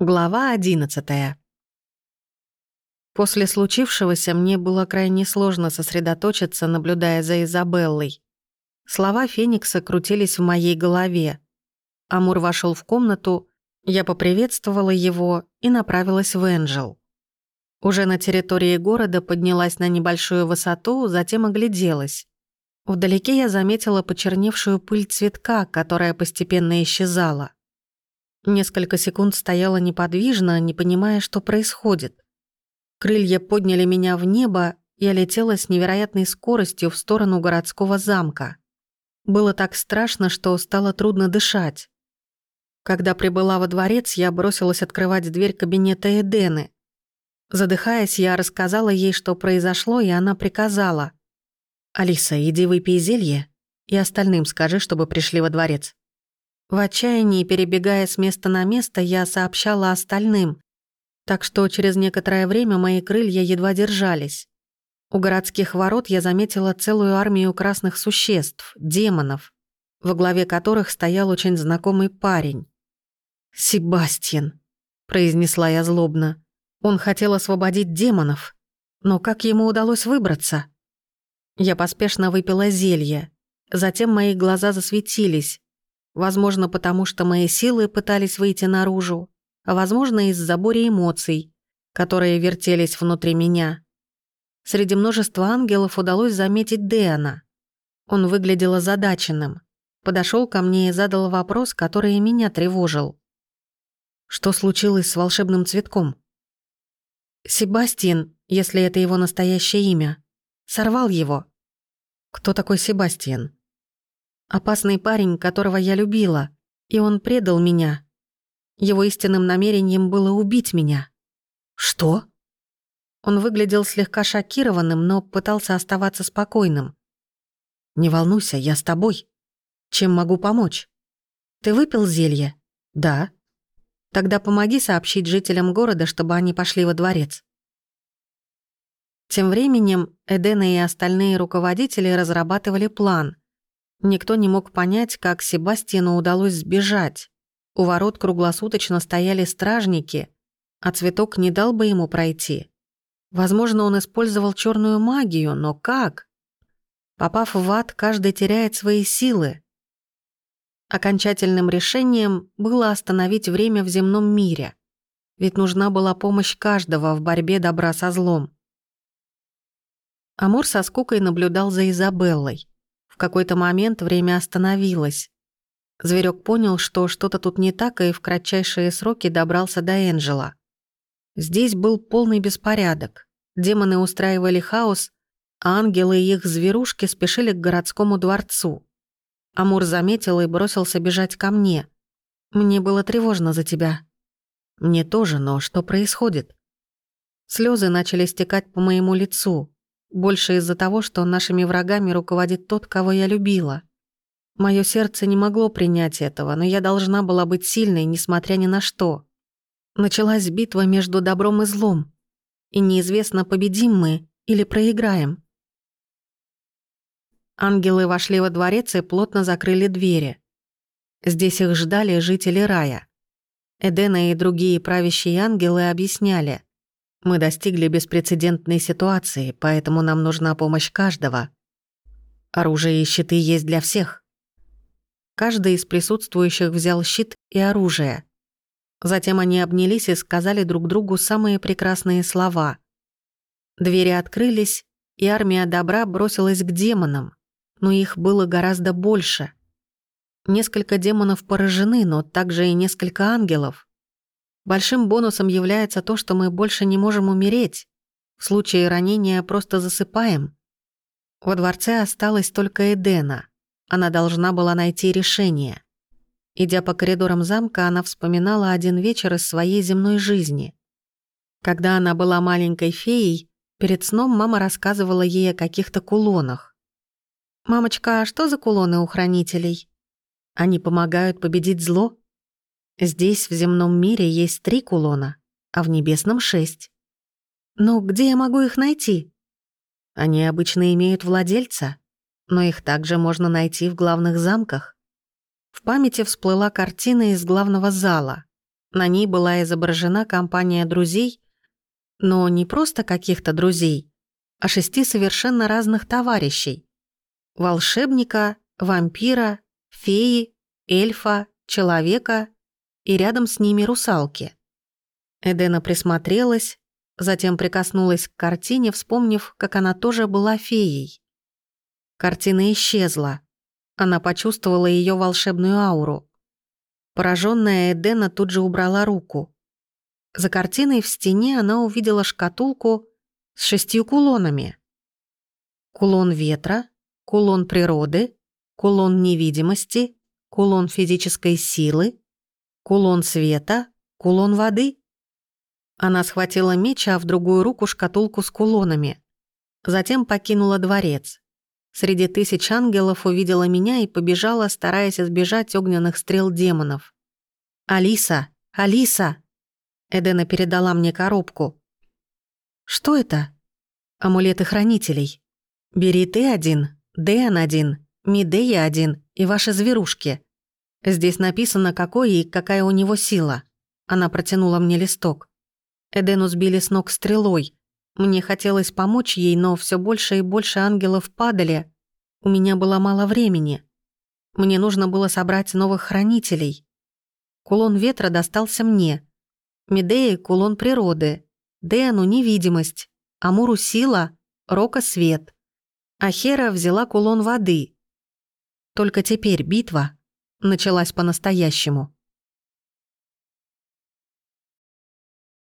Глава одиннадцатая. После случившегося мне было крайне сложно сосредоточиться, наблюдая за Изабеллой. Слова Феникса крутились в моей голове. Амур вошел в комнату, я поприветствовала его и направилась в Энджел. Уже на территории города поднялась на небольшую высоту, затем огляделась. Вдалеке я заметила почерневшую пыль цветка, которая постепенно исчезала. Несколько секунд стояла неподвижно, не понимая, что происходит. Крылья подняли меня в небо, я летела с невероятной скоростью в сторону городского замка. Было так страшно, что стало трудно дышать. Когда прибыла во дворец, я бросилась открывать дверь кабинета Эдены. Задыхаясь, я рассказала ей, что произошло, и она приказала. «Алиса, иди выпей зелье и остальным скажи, чтобы пришли во дворец». В отчаянии, перебегая с места на место, я сообщала остальным, так что через некоторое время мои крылья едва держались. У городских ворот я заметила целую армию красных существ, демонов, во главе которых стоял очень знакомый парень. «Себастьян», — произнесла я злобно. Он хотел освободить демонов, но как ему удалось выбраться? Я поспешно выпила зелье. Затем мои глаза засветились. Возможно, потому что мои силы пытались выйти наружу, а возможно, из-за буря эмоций, которые вертелись внутри меня. Среди множества ангелов удалось заметить Дэана. Он выглядел озадаченным. Подошел ко мне и задал вопрос, который меня тревожил. Что случилось с волшебным цветком? Себастьян, если это его настоящее имя, сорвал его. Кто такой Себастьян? Опасный парень, которого я любила, и он предал меня. Его истинным намерением было убить меня. Что? Он выглядел слегка шокированным, но пытался оставаться спокойным. «Не волнуйся, я с тобой. Чем могу помочь? Ты выпил зелье?» «Да». «Тогда помоги сообщить жителям города, чтобы они пошли во дворец». Тем временем Эдена и остальные руководители разрабатывали план, Никто не мог понять, как Себастьяну удалось сбежать. У ворот круглосуточно стояли стражники, а цветок не дал бы ему пройти. Возможно, он использовал черную магию, но как? Попав в ад, каждый теряет свои силы. Окончательным решением было остановить время в земном мире, ведь нужна была помощь каждого в борьбе добра со злом. Амур со скукой наблюдал за Изабеллой. В какой-то момент время остановилось. Зверек понял, что что-то тут не так, и в кратчайшие сроки добрался до Энджела. Здесь был полный беспорядок. Демоны устраивали хаос, а ангелы и их зверушки спешили к городскому дворцу. Амур заметил и бросился бежать ко мне. «Мне было тревожно за тебя». «Мне тоже, но что происходит?» Слезы начали стекать по моему лицу. Больше из-за того, что нашими врагами руководит тот, кого я любила. Мое сердце не могло принять этого, но я должна была быть сильной, несмотря ни на что. Началась битва между добром и злом. И неизвестно, победим мы или проиграем. Ангелы вошли во дворец и плотно закрыли двери. Здесь их ждали жители рая. Эдена и другие правящие ангелы объясняли. Мы достигли беспрецедентной ситуации, поэтому нам нужна помощь каждого. Оружие и щиты есть для всех. Каждый из присутствующих взял щит и оружие. Затем они обнялись и сказали друг другу самые прекрасные слова. Двери открылись, и армия добра бросилась к демонам, но их было гораздо больше. Несколько демонов поражены, но также и несколько ангелов. Большим бонусом является то, что мы больше не можем умереть. В случае ранения просто засыпаем. Во дворце осталась только Эдена. Она должна была найти решение. Идя по коридорам замка, она вспоминала один вечер из своей земной жизни. Когда она была маленькой феей, перед сном мама рассказывала ей о каких-то кулонах. «Мамочка, а что за кулоны у хранителей?» «Они помогают победить зло», Здесь, в земном мире, есть три кулона, а в небесном — шесть. Но где я могу их найти? Они обычно имеют владельца, но их также можно найти в главных замках. В памяти всплыла картина из главного зала. На ней была изображена компания друзей, но не просто каких-то друзей, а шести совершенно разных товарищей. Волшебника, вампира, феи, эльфа, человека и рядом с ними русалки. Эдена присмотрелась, затем прикоснулась к картине, вспомнив, как она тоже была феей. Картина исчезла. Она почувствовала ее волшебную ауру. Пораженная Эдена тут же убрала руку. За картиной в стене она увидела шкатулку с шестью кулонами. Кулон ветра, кулон природы, кулон невидимости, кулон физической силы, кулон света, кулон воды. Она схватила меч, а в другую руку шкатулку с кулонами. Затем покинула дворец. Среди тысяч ангелов увидела меня и побежала, стараясь избежать огненных стрел демонов. «Алиса! Алиса!» Эдена передала мне коробку. «Что это?» «Амулеты хранителей. Бери ты один, Дэн один, Мидея один и ваши зверушки. Здесь написано, какой и какая у него сила». Она протянула мне листок. Эдену сбили с ног стрелой. Мне хотелось помочь ей, но все больше и больше ангелов падали. У меня было мало времени. Мне нужно было собрать новых хранителей. Кулон ветра достался мне. Медеи — кулон природы. Деану — невидимость. Амуру — сила. Рока — свет. А Хера взяла кулон воды. Только теперь битва началась по-настоящему.